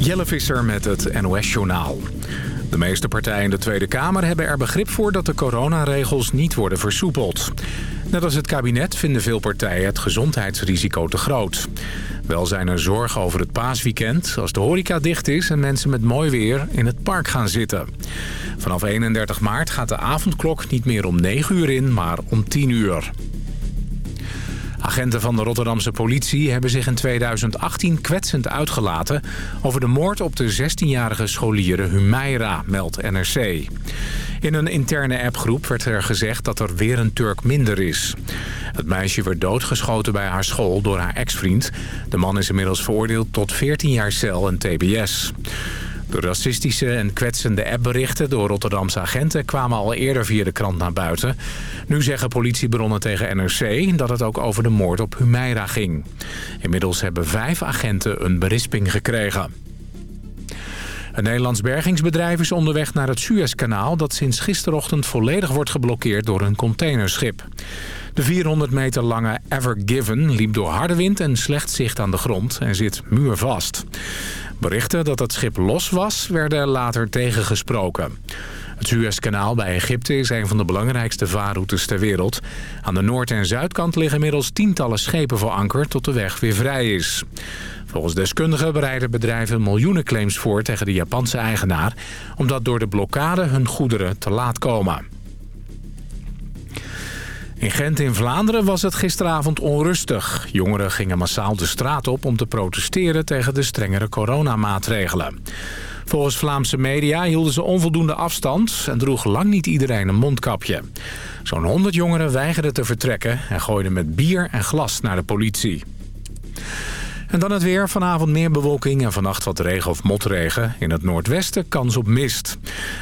Jelle Visser met het NOS-journaal. De meeste partijen in de Tweede Kamer hebben er begrip voor dat de coronaregels niet worden versoepeld. Net als het kabinet vinden veel partijen het gezondheidsrisico te groot. Wel zijn er zorgen over het paasweekend als de horeca dicht is en mensen met mooi weer in het park gaan zitten. Vanaf 31 maart gaat de avondklok niet meer om 9 uur in, maar om 10 uur. Agenten van de Rotterdamse politie hebben zich in 2018 kwetsend uitgelaten... over de moord op de 16-jarige scholiere Humaira, meldt NRC. In een interne appgroep werd er gezegd dat er weer een Turk minder is. Het meisje werd doodgeschoten bij haar school door haar ex-vriend. De man is inmiddels veroordeeld tot 14 jaar cel en tbs. De racistische en kwetsende appberichten door Rotterdamse agenten kwamen al eerder via de krant naar buiten. Nu zeggen politiebronnen tegen NRC dat het ook over de moord op Humeira ging. Inmiddels hebben vijf agenten een berisping gekregen. Een Nederlands bergingsbedrijf is onderweg naar het Suezkanaal... dat sinds gisterochtend volledig wordt geblokkeerd door een containerschip. De 400 meter lange Ever Given liep door harde wind en slecht zicht aan de grond en zit muurvast. Berichten dat het schip los was, werden later tegengesproken. Het Suezkanaal bij Egypte is een van de belangrijkste vaarroutes ter wereld. Aan de noord- en zuidkant liggen inmiddels tientallen schepen voor anker tot de weg weer vrij is. Volgens deskundigen bereiden bedrijven miljoenen claims voor tegen de Japanse eigenaar... omdat door de blokkade hun goederen te laat komen. In Gent in Vlaanderen was het gisteravond onrustig. Jongeren gingen massaal de straat op om te protesteren tegen de strengere coronamaatregelen. Volgens Vlaamse media hielden ze onvoldoende afstand en droeg lang niet iedereen een mondkapje. Zo'n 100 jongeren weigerden te vertrekken en gooiden met bier en glas naar de politie. En dan het weer. Vanavond meer bewolking en vannacht wat regen of motregen. In het noordwesten kans op mist.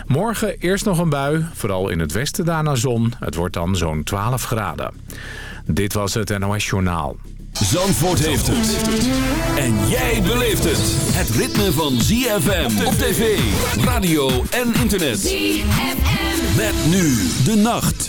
Morgen eerst nog een bui. Vooral in het westen daarna zon. Het wordt dan zo'n 12 graden. Dit was het NOS Journaal. Zandvoort heeft het. En jij beleeft het. Het ritme van ZFM op tv, radio en internet. ZFM. Met nu de nacht.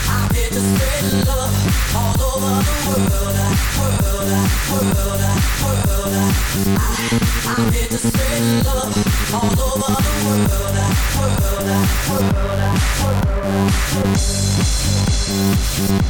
Ik ben de spreekloof all over de wereld, world, world, world, world. Ik ben de spreekloof all over de wereld, world, world, world.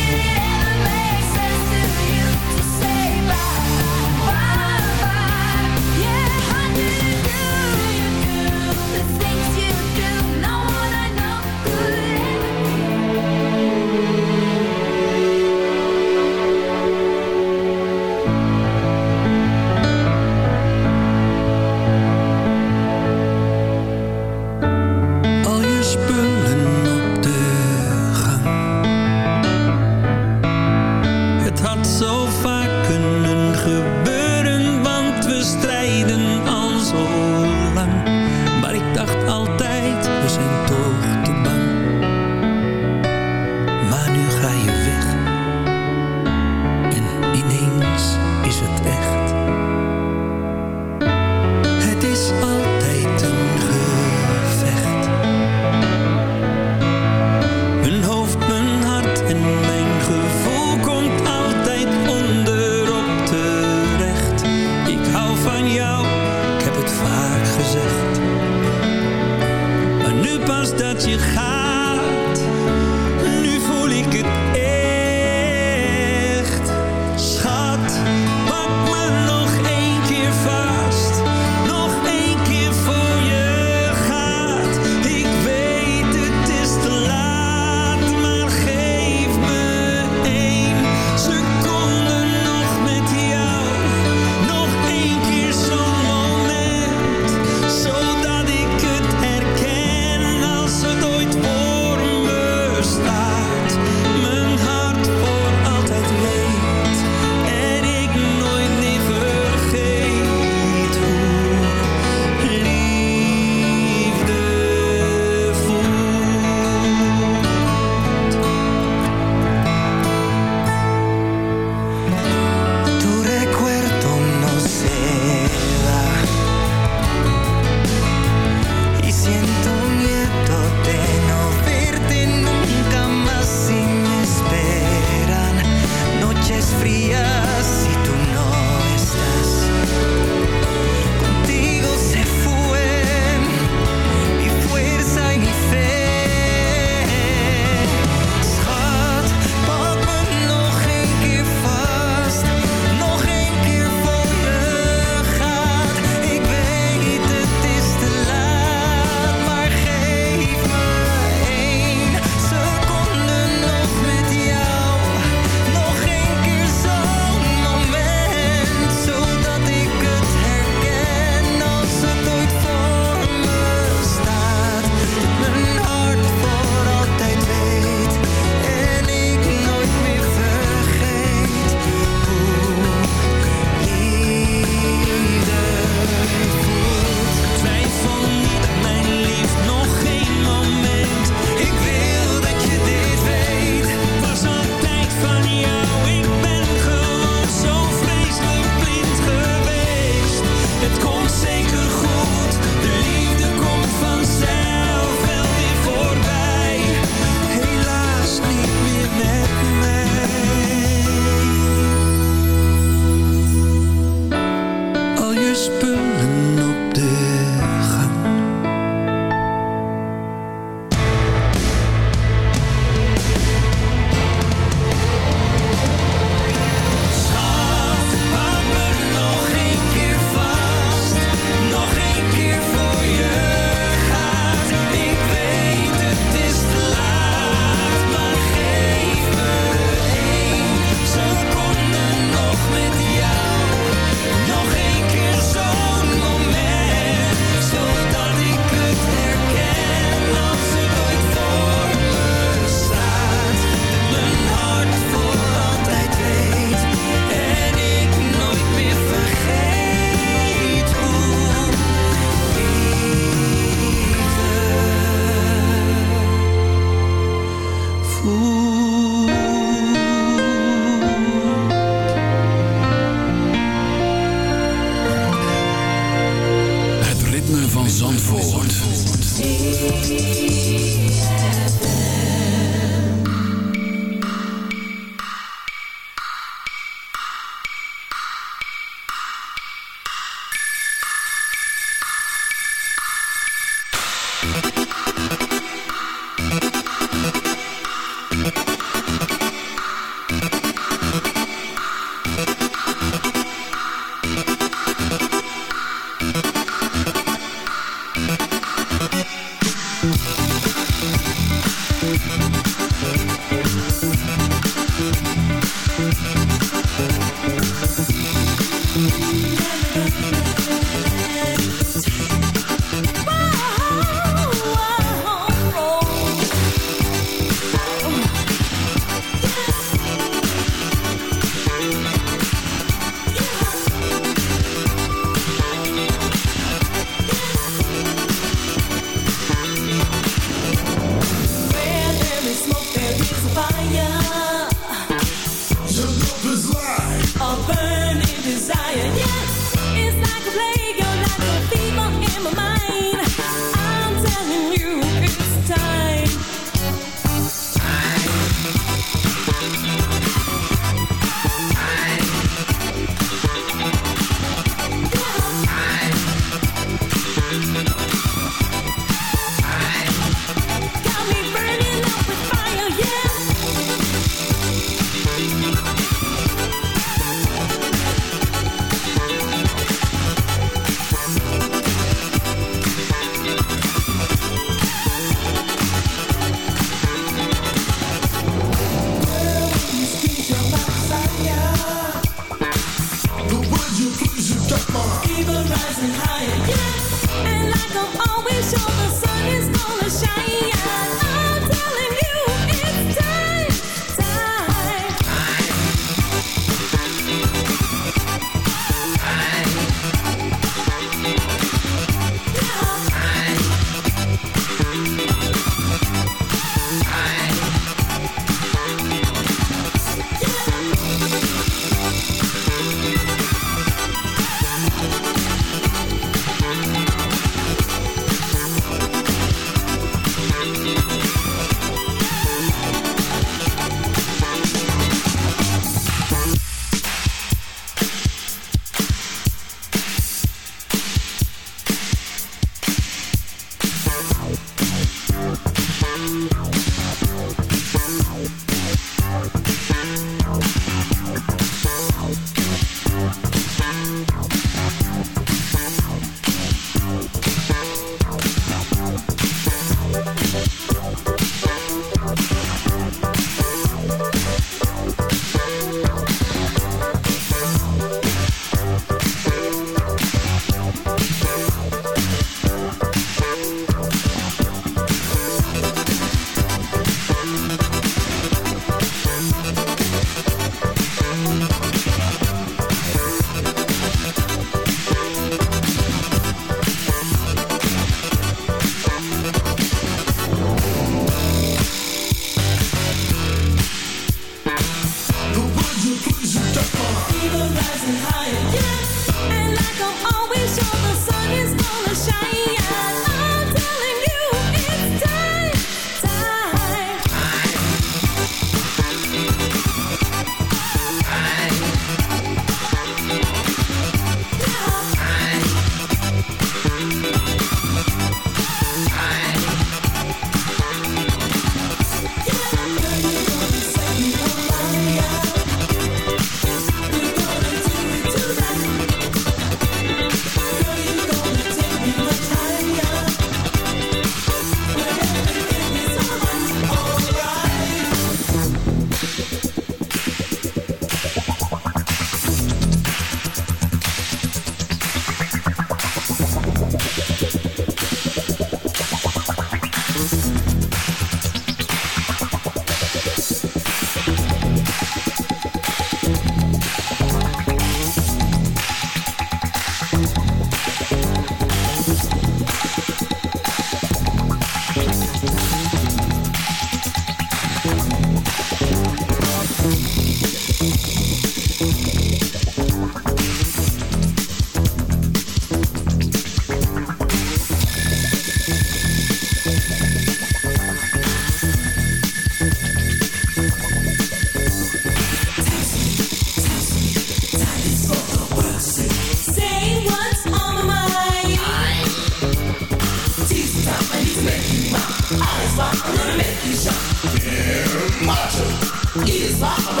Sock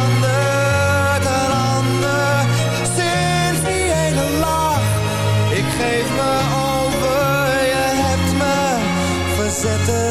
zetten.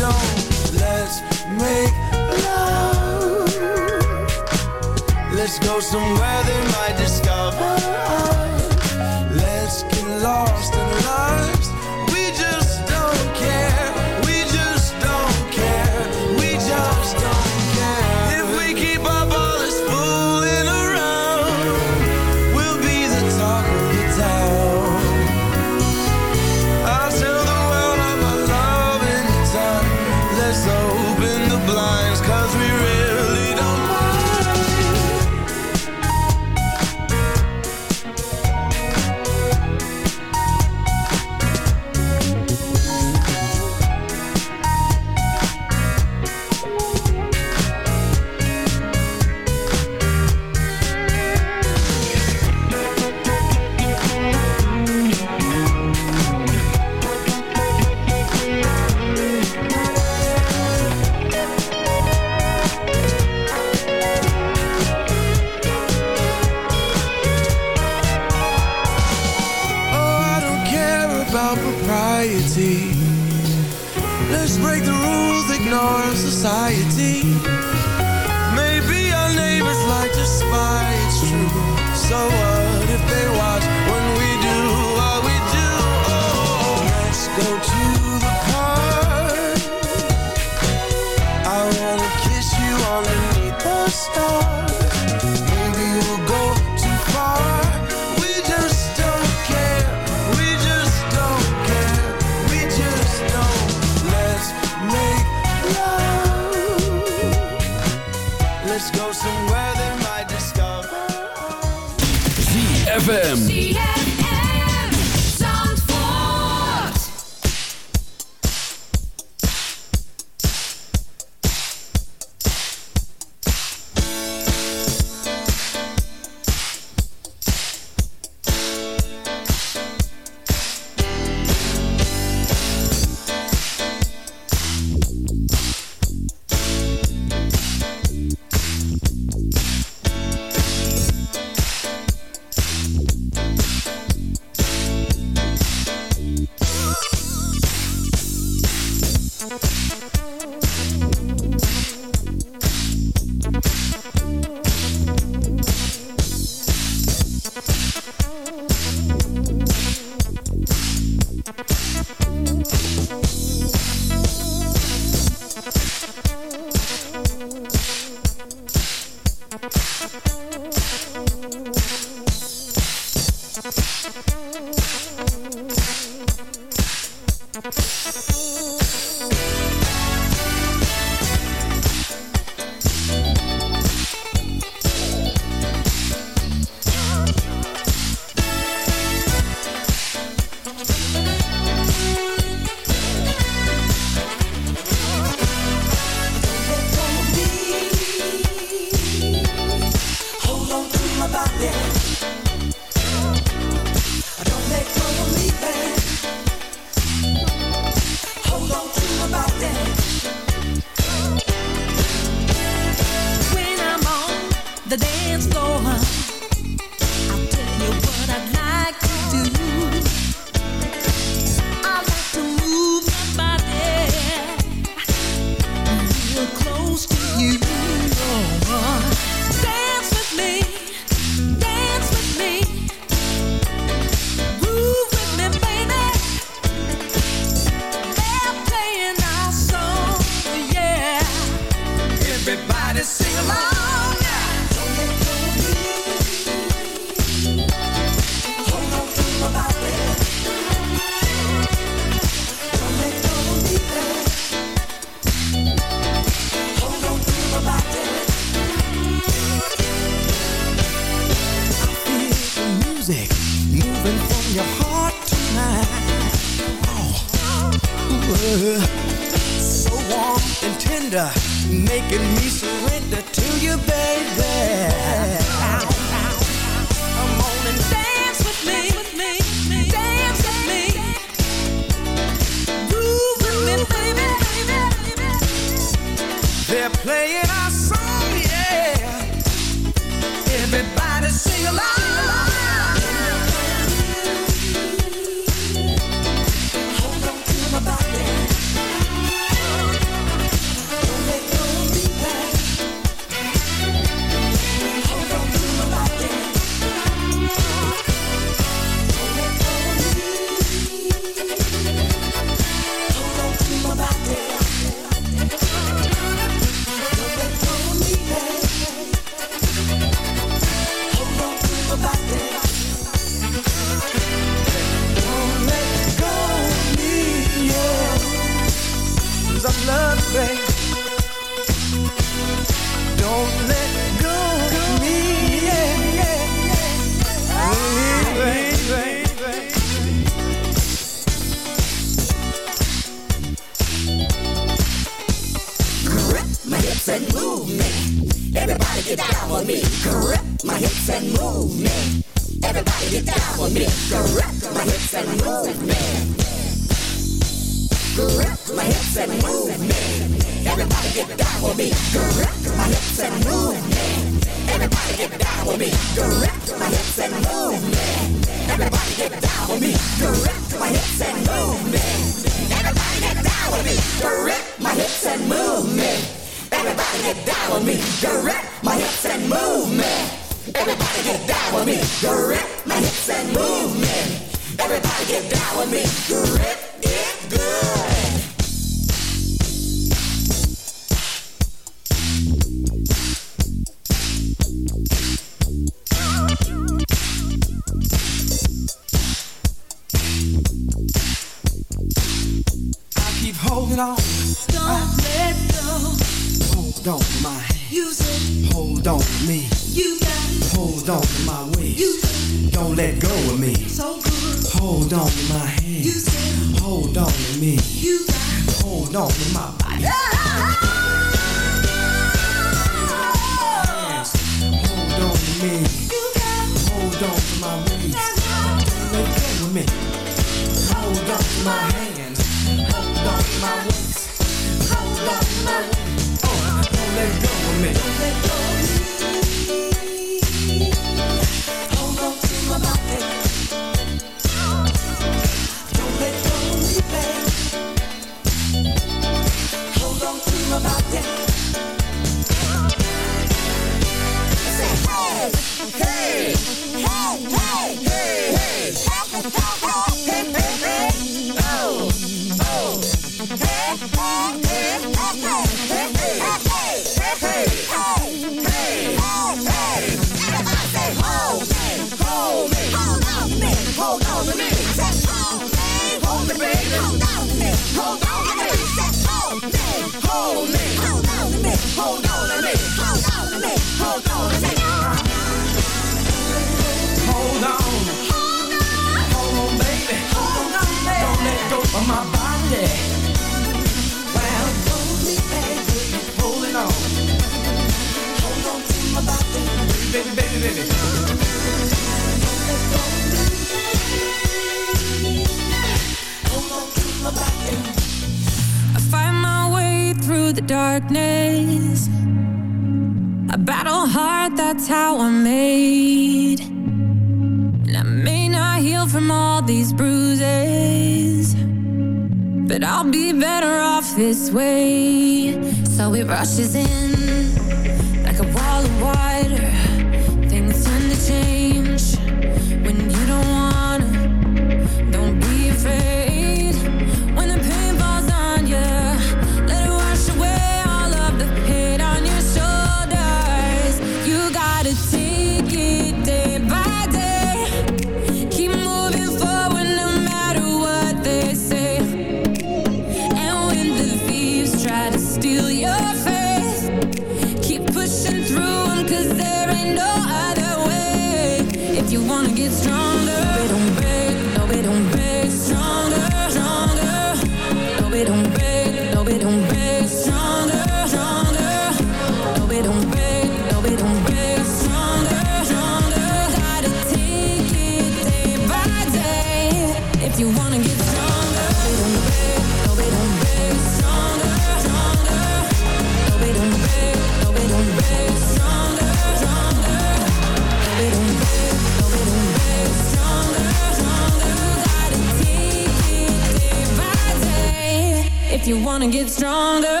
if you wanna get stronger.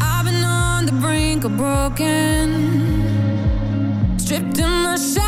I've been on the brink of broken, stripped in my shadow.